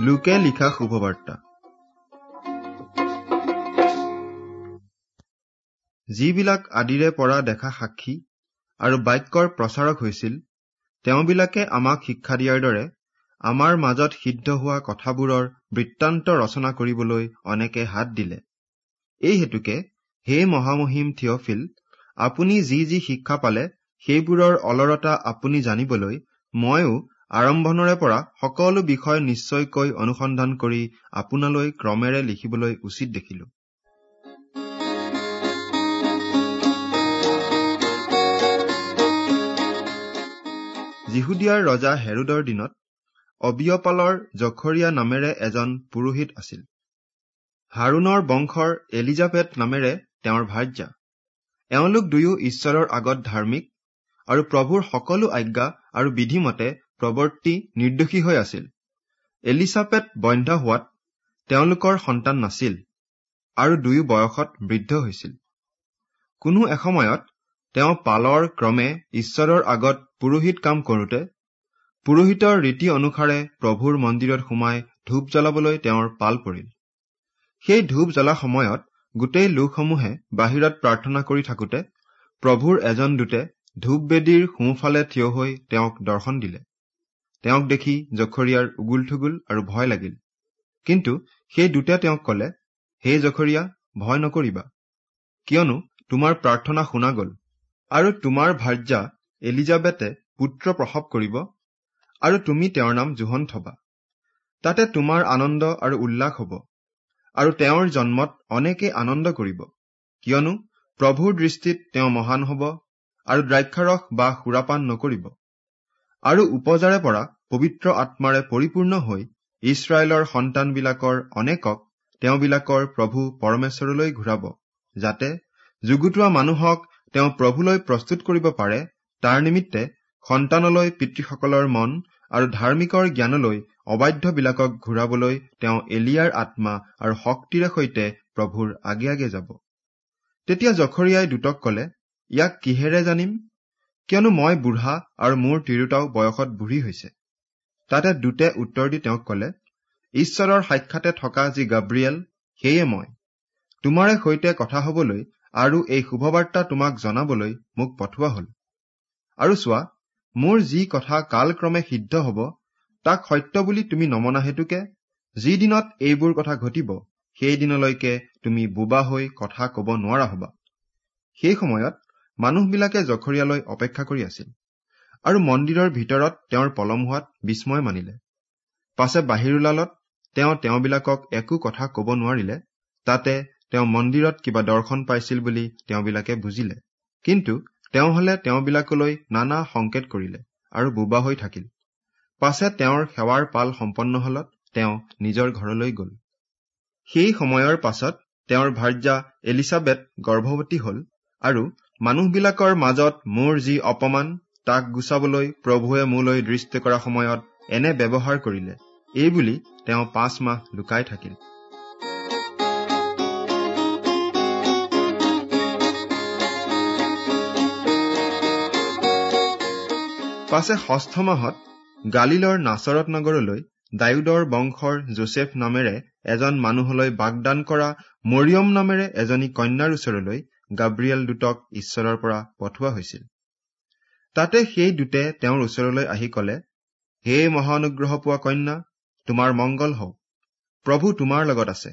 লোকে লিখা শুভবাৰ্তা। যিবিলাক আদিৰে পৰা দেখা সাক্ষী আৰু বাক্যৰ প্ৰচাৰক হৈছিল তেওঁবিলাকে আমাক শিক্ষা দিয়াৰ দৰে আমাৰ মাজত সিদ্ধ হোৱা কথাবোৰৰ বৃত্তান্ত ৰচনা কৰিবলৈ অনেকে হাত দিলে। এই হেতুকে হে মহামহিম থিয়ফিল আপুনি যি যি শিক্ষা পালে সেইবোৰৰ অলৰতা আপুনি জানিবলৈ ময়ো আৰম্ভণৰে পৰা সকলো বিষয় নিশ্চয়কৈ অনুসন্ধান কৰি আপোনালৈ ক্ৰমেৰে লিখিবলৈ উচিত দেখিলো। যিহুদিয়াৰ ৰজা হেৰোদৰ দিনত অবিয়পালৰ জখৰীয়া নামেৰে এজন পুৰোহিত আছিল। হাৰুণৰ বংশৰ এলিজাবেথ নামেৰে তেওঁৰ ভাৰ্যা এওঁলোক দুয়ো ঈশ্বৰৰ আগত ধাৰ্মিক আৰু প্ৰভুৰ সকলো আজ্ঞা আৰু বিধিমতে প্ৰৱৰ্তি নিৰ্দোষী হৈ আছিল। এলিচাবেথ বন্ধ হোৱাত তেওঁলোকৰ সন্তান নাছিল আৰু দুয়ো বয়সত বৃদ্ধ হৈছিল। কোনো এসময়ত তেওঁ পালৰ ক্ৰমে ঈশ্বৰৰ আগত পুৰোহিত কাম কৰোতে পুৰোহিতৰ ৰীতি অনুসাৰে প্ৰভুৰ মন্দিৰত সোমাই ধূপ জ্বলাবলৈ তেওঁৰ পাল পৰিল। সেই ধূপ জ্বলা সময়ত গোটেই লোকসমূহে বাহিৰত প্ৰাৰ্থনা কৰি থাকোতে প্ৰভুৰ এজন দূতে ধূপ বেদীৰ সোঁফালে থিয় হৈ তেওঁক দৰ্শন দিলে। তেওঁক দেখি জখৰীয়াৰ উগুল থুগুল আৰু ভয় লাগিল। কিন্তু সেই দূতে তেওঁক কলে হে জখৰীয়া ভয় নকৰিবা। কিয়নো তোমাৰ প্ৰাৰ্থনা শুনা গল আৰু তোমাৰ ভাৰ্যা এলিজাবেতে পুত্ৰ প্ৰসৱ কৰিব আৰু তুমি তেওঁৰ নাম জোহন থবা। তাতে তোমাৰ আনন্দ আৰু উল্লাস হব আৰু তেওঁৰ জন্মত অনেকে আনন্দ কৰিব। কিয়নো প্ৰভুৰ দৃষ্টিত তেওঁ মহান হব আৰু দ্ৰাক্ষাৰস বা সুৰাপান নকৰিব। আৰু উপজাৰে পৰা পবিত্ৰ আত্মাৰে পৰিপূৰ্ণ হৈ ইছৰাইলৰ সন্তানবিলাকৰ অনেকক তেওঁবিলাকৰ প্ৰভু পৰমেশ্বৰলৈ ঘূৰাব যাতে যুগুতোৱা মানুহক তেওঁ প্ৰভুলৈ প্ৰস্তুত কৰিব পাৰে তাৰ নিমিত্তে সন্তানলৈ পিতৃসকলৰ মন আৰু ধাৰ্মিকৰ জ্ঞানলৈ অবাধ্যবিলাকক ঘূৰাবলৈ তেওঁ এলিয়াৰ আত্মা আৰু শক্তিৰে সৈতে প্ৰভুৰ আগে আগে যাব। তেতিয়া জখৰীয়াই দূতক কলে ইয়াক কিহেৰে জানিম? কিয়নো মই বুঢ়া আৰু মোৰ তিৰোতাও বয়সত বুঢ়ী হৈছে। তাতে দূতে উত্তৰ দি তেওঁক কলে ঈশ্বৰৰ সাক্ষাতে থকা যি গাব্ৰিয়েল সেয়ে মই। তোমাৰে সৈতে কথা হবলৈ আৰু এই শুভবাৰ্তা তোমাক জনাবলৈ মোক পঠোৱা হল। আৰু চোৱা মোৰ যি কথা কালক্ৰমে সিদ্ধ হব তাক সত্য বুলি তুমি নমনা হেতুকে যি দিনত এইবোৰ কথা ঘটিব সেই দিনলৈকে তুমি বোবা হৈ কথা কব নোৱাৰা হবা। সেই সময়ত মানুহবিলাকে জখৰীয়ালৈ অপেক্ষা কৰি আছিল আৰু মন্দিৰৰ ভিতৰত তেওঁৰ পলম হোৱাত বিস্ময় মানিলে। পাছে বাহিৰ ওলালত তেওঁ তেওঁবিলাকক একো কথা কব নোৱাৰিলে তাতে তেওঁ মন্দিৰত কিবা দৰ্শন পাইছিল বুলি তেওঁবিলাকে বুজিলে। কিন্তু তেওঁ হলে তেওঁবিলাকলৈ নানা সংকেত কৰিলে আৰু বোবা হৈ থাকিল। পাছে তেওঁৰ সেৱাৰ পাল সম্পন্ন হলত তেওঁ নিজৰ ঘৰলৈ গল। সেই সময়ৰ পাছত তেওঁৰ ভাৰ্যা এলিচাবেথ গৰ্ভৱতী হল আৰু মানুহবিলাকৰ মাজত মোৰ যি অপমান তাক গুচাবলৈ প্ৰভুৱে মোলৈ দৃষ্টি কৰা সময়ত এনে ব্যৱহাৰ কৰিলে। এইবুলি তেওঁ পাঁচ মাহ লুকাই থাকিল। পাছে ষষ্ঠ মাহত গালিলৰ নাচৰত নগৰলৈ ডায়ুদৰ বংশৰ জোচেফ নামেৰে এজন মানুহলৈ বাগদান কৰা মৰিয়ম নামেৰে এজনী কন্যাৰ ওচৰলৈ গাব্ৰিয়েল দূতক ঈশ্বৰৰ পৰা পঠোৱা হৈছিল। তাতে সেই দূতে তেওঁৰ ওচৰলৈ আহি কলে হে মহানুগ্ৰহ পোৱা কন্যা তোমাৰ মংগল হওক প্ৰভু তোমাৰ লগত আছে।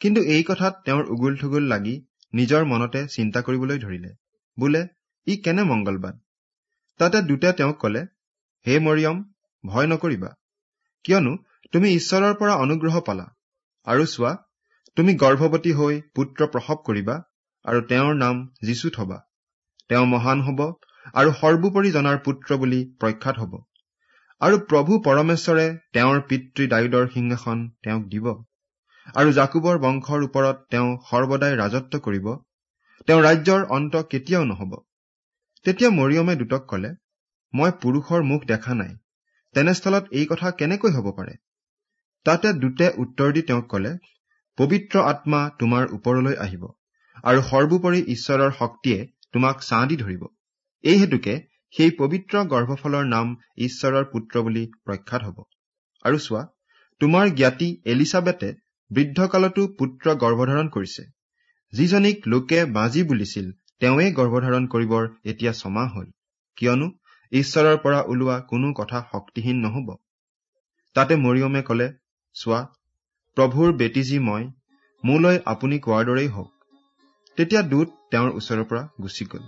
কিন্তু এই কথাত তেওঁৰ উগুল থুগুল লাগি নিজৰ মনতে চিন্তা কৰিবলৈ ধৰিলে। বোলে ই কেনে মংগলবাদ তাতে দূতে তেওঁক কলে হে মৰিয়ম ভয় নকৰিবা। কিয়নো তুমি ঈশ্বৰৰ পৰা অনুগ্ৰহ পালা। আৰু চোৱা তুমি গৰ্ভৱতী হৈ পুত্ৰ প্ৰসৱ কৰিবা আৰু তেওঁৰ নাম যীচু থবা। তেওঁ মহান হব আৰু সৰ্বোপৰি জনাৰ পুত্ৰ বুলি প্ৰখ্যাত হব। আৰু প্ৰভু পৰমেশ্বৰে তেওঁৰ পিতৃ দায়ুদৰ সিংহাসন তেওঁক দিব। আৰু জাকুবৰ বংশৰ ওপৰত তেওঁ সৰ্বদাই ৰাজত্ব কৰিব। তেওঁ ৰাজ্যৰ অন্ত কেতিয়াও নহব। তেতিয়া মৰিয়মে দূতক কলে মই পুৰুষৰ মুখ দেখা নাই। তেনেস্থলত এই কথা কেনেকৈ হব পাৰে? তাতে দূতে উত্তৰ দি তেওঁক কলে পবিত্ৰ আত্মা তোমাৰ ওপৰলৈ আহিব। আৰু সৰ্বোপৰি ঈশ্বৰৰ শক্তিয়ে তোমাক ছাঁ দি ধৰিব। এই হেতুকে সেই পবিত্ৰ গৰ্ভফলৰ নাম ঈশ্বৰৰ পুত্ৰ বুলি প্ৰখ্যাত হব। আৰু চোৱা তোমাৰ জ্ঞাতি এলিচাবেতে বৃদ্ধকালতো পুত্ৰ গৰ্ভধাৰণ কৰিছে। যিজনীক লোকে বাজি বুলিছিল তেওঁৱেই গৰ্ভধাৰণ কৰিবৰ এতিয়া ছমাহ হল। কিয়নো ঈশ্বৰৰ পৰা ওলোৱা কোনো কথা শক্তিহীন নহব। তাতে মৰিয়মে কলে চোৱা প্ৰভুৰ বেটী যি মই মোলৈ আপুনি কোৱাৰ দৰেই হওক। তেতিয়া দূত তেওঁৰ ওচৰৰ পৰা গুচি গল।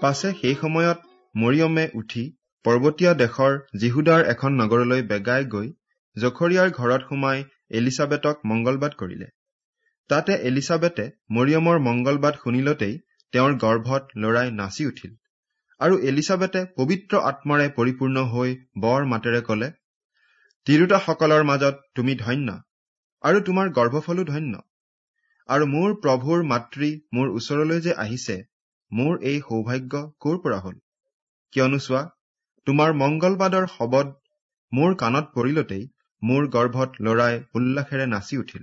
পাছে সেই সময়ত মৰিয়মে উঠি পৰ্বতীয়া দেশৰ জিহুদাৰ এখন নগৰলৈ বেগাই গৈ জখৰীয়াৰ ঘৰত সোমাই এলিচাবেটক মংগলবাদ কৰিলে। তাতে এলিচাবেটে মৰিয়মৰ মংগলবাদ শুনিলতেই তেওঁৰ গৰ্ভত লৰাই নাচি উঠিল। আৰু এলিচাবেটে পবিত্ৰ আত্মাৰে পৰিপূৰ্ণ হৈ বৰ মাতেৰে কলে তিৰোতাসকলৰ মাজত তুমি ধন্য আৰু তোমাৰ গৰ্ভফলো ধন্য। আৰু মোৰ প্ৰভুৰ মাতৃ মোৰ ওচৰলৈ যে আহিছে মোৰ এই সৌভাগ্য কৰ পৰা হল? কিয়নো চোৱা তোমাৰ মংগলবাদৰ শবদ মোৰ কাণত পৰিলতেই মোৰ গৰ্ভত লৰাই উল্লাসেৰে নাচি উঠিল।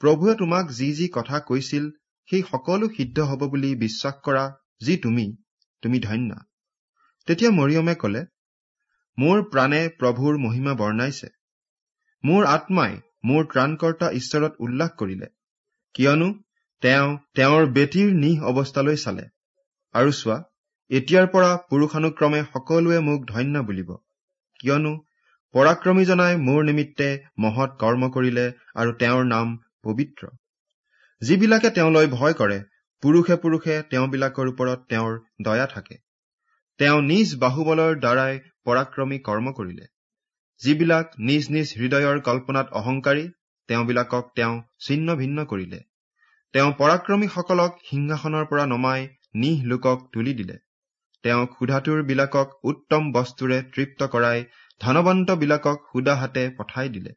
প্ৰভুৱে তোমাক যি যি কথা কৈছিল সেই সকলো সিদ্ধ হব বুলি বিশ্বাস কৰা যি তুমি তুমি ধন্য। তেতিয়া মৰিয়মে কলে মোৰ প্ৰাণে প্ৰভুৰ মহিমা বৰ্ণাইছে। মোৰ আত্মাই মোৰ ত্ৰাণকৰ্তা ঈশ্বৰত উল্লাস কৰিলে। কিয়নো তেওঁ তেওঁৰ বেটীৰ নিহ অৱস্থালৈ চালে। আৰু চোৱা এতিয়াৰ পৰা পুৰুষানুক্ৰমে সকলোৱে মোক ধন্য বুলিব। কিয়নো পৰাক্ৰমীজনাই মোৰ নিমিত্তে মহৎ কৰ্ম কৰিলে আৰু তেওঁৰ নাম পবিত্ৰ। যিবিলাকে তেওঁলৈ ভয় কৰে পুৰুষে পুৰুষে তেওঁবিলাকৰ ওপৰত তেওঁৰ দয়া থাকে। তেওঁ নিজ বাহুবলৰ দ্বাৰাই পৰাক্ৰমী কৰ্ম কৰিলে। যিবিলাক নিজ নিজ হৃদয়ৰ কল্পনাত অহংকাৰী তেওঁবিলাকক তেওঁ ছিন্ন ভিন্ন কৰিলে। তেওঁ পৰাক্ৰমীসকলক সিংহাসনৰ পৰা নমাই নিহ লোকক তুলি দিলে। তেওঁ বিলাকক উত্তম বস্তুৰে তৃপ্ত কৰাই ধনবন্ত বিলাকক সুদা হাতে পঠাই দিলে।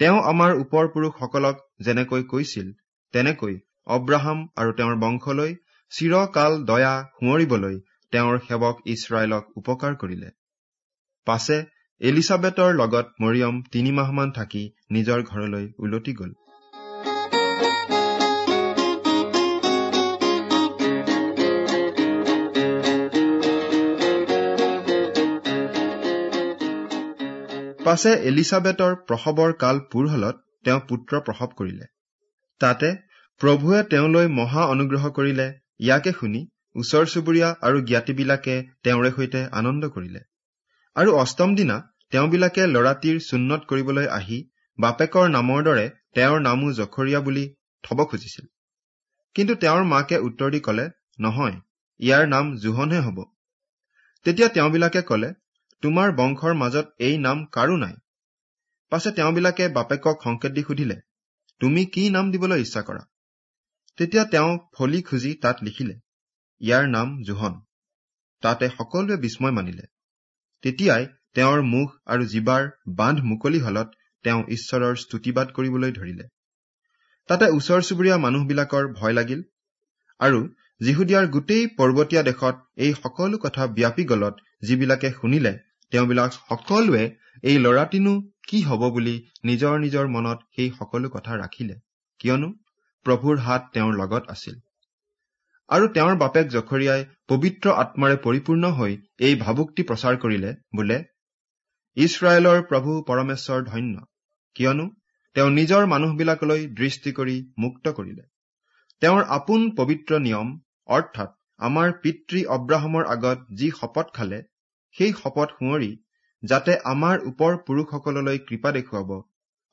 তেওঁ আমাৰ ওপৰ পুৰুষসকলক যেনেকৈ কৈছিল তেনেকৈ অব্ৰাহাম আৰু তেওঁৰ বংশলৈ চিৰকাল দয়া সোঁৱৰিবলৈ তেওঁৰ সেৱক ইছৰাইলক উপকাৰ কৰিলে। পাছে এলিচাবেটৰ লগত মৰিয়ম তিনিমাহমান থাকি নিজৰ ঘৰলৈ উলটি গল। পাছে এলিচাবেটৰ প্ৰসৱৰ কাল পূৰ হলত তেওঁ পুত্ৰ প্ৰসৱ কৰিলে। তাতে প্ৰভুৱে তেওঁলৈ মহা অনুগ্ৰহ কৰিলে ইয়াকে শুনি ওচৰ চুবুৰীয়া আৰু জ্ঞাতিবিলাকে তেওঁৰে সৈতে আনন্দ কৰিলে। আৰু অষ্টম দিনা তেওঁবিলাকে লৰাটিৰ চুন্নত কৰিবলৈ আহি বাপেকৰ নামৰ দৰে তেওঁৰ নামো জখৰীয়া বুলি থব খুজিছিল। কিন্তু তেওঁৰ মাকে উত্তৰ দি কলে নহয় ইয়াৰ নাম জোহনহে হব। তেতিয়া তেওঁবিলাকে কলে তোমাৰ বংশৰ মাজত এই নাম কাৰো নাই? পাছে তেওঁবিলাকে বাপেকক সংকেত দি সুধিলে তুমি কি নাম দিবলৈ ইচ্ছা কৰা? তেতিয়া তেওঁ ফলি খুজি তাত লিখিলে ইয়াৰ নাম জোহন। তাতে সকলোৱে বিস্ময় মানিলে। তেতিয়াই তেওঁৰ মুখ আৰু জীৱাৰ বান্ধ মুকলি হলত তেওঁ ঈশ্বৰৰ স্তুতিবাদ কৰিবলৈ ধৰিলে। তাতে ওচৰ চুবুৰীয়া মানুহবিলাকৰ ভয় লাগিল আৰু যিহুদিয়াৰ গোটেই পৰ্বতীয়া দেশত এই সকলো কথা ব্যাপি গলত যিবিলাকে শুনিলে তেওঁবিলাক সকলোৱে এই ল'ৰাটিনো কি হব বুলি নিজৰ নিজৰ মনত সেই সকলো কথা ৰাখিলে। কিয়নো প্ৰভুৰ হাত তেওঁৰ লগত আছিল। আৰু তেওঁৰ বাপেক জখৰীয়াই পবিত্ৰ আত্মাৰে পৰিপূৰ্ণ হৈ এই ভাবুক্তি প্ৰচাৰ কৰিলে বোলে ইছৰাইলৰ প্ৰভু পৰমেশ্বৰ ধন্য কিয়নো তেওঁ নিজৰ মানুহবিলাকলৈ দৃষ্টি কৰি মুক্ত কৰিলে। তেওঁৰ আপোন পবিত্ৰ নিয়ম অৰ্থাৎ আমাৰ পিতৃ অব্ৰাহমৰ আগত যি শপত খালে সেই শপত সোঁৱৰি যাতে আমাৰ ওপৰ পুৰুষসকললৈ কৃপা দেখুৱাব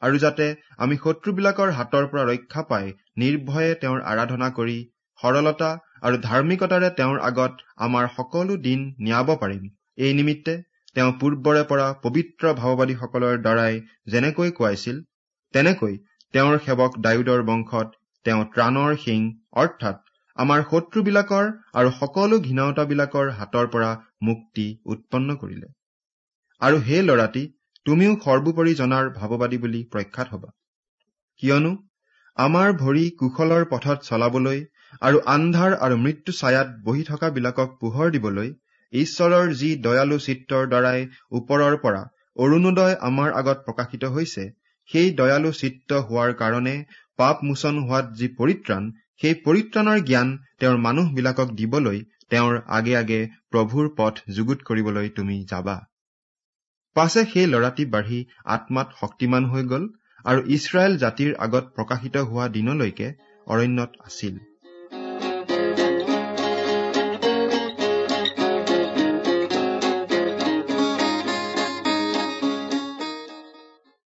আৰু যাতে আমি শত্ৰুবিলাকৰ হাতৰ পৰা ৰক্ষা পাই নিৰ্ভয়ে তেওঁৰ আৰাধনা কৰি সৰলতা আৰু ধাৰ্মিকতাৰে তেওঁৰ আগত আমাৰ সকলো দিন নিয়াব পাৰিম। এই নিমিত্তে তেওঁ পূৰ্বৰে পৰা পবিত্ৰ ভাৱবাদীসকলৰ দ্বাৰাই যেনেকৈ কোৱাইছিল তেনেকৈ তেওঁৰ সেৱক ডায়ুদৰ বংশত তেওঁ ত্ৰাণৰ সিং অৰ্থাৎ আমাৰ শত্ৰুবিলাকৰ আৰু সকলো ঘৃণাওতাবিলাকৰ হাতৰ পৰা মুক্তি উৎপন্ন কৰিলে। আৰু সেই ল'ৰাটি তুমিও সৰ্বোপৰি জনাৰ ভাৱবাদী বুলি প্ৰখ্যাত হবা। কিয়নো আমাৰ ভৰি কুশলৰ পথত চলাবলৈ আৰু আন্ধাৰ আৰু মৃত্যু ছায়াত বহি থকা বিলাকক পোহৰ দিবলৈ ঈশ্বৰৰ যি দয়ালু চিত্ৰৰ দ্বাৰাই ওপৰৰ পৰা অৰুণোদয় আমাৰ আগত প্ৰকাশিত হৈছে সেই দয়ালু চিত্ত হোৱাৰ কাৰণে পাপ মোচন হোৱাত যি পৰিত্ৰাণ সেই পৰিত্ৰাণৰ জ্ঞান তেওঁৰ মানুহবিলাকক দিবলৈ তেওঁৰ আগে আগে প্ৰভুৰ পথ যুগুত কৰিবলৈ তুমি যাবা। পাছে সেই ল'ৰাটি বাঢ়ি আত্মাত শক্তিমান হৈ গল আৰু ইছৰাইল জাতিৰ আগত প্ৰকাশিত হোৱা দিনলৈকে অৰণ্যত আছিল।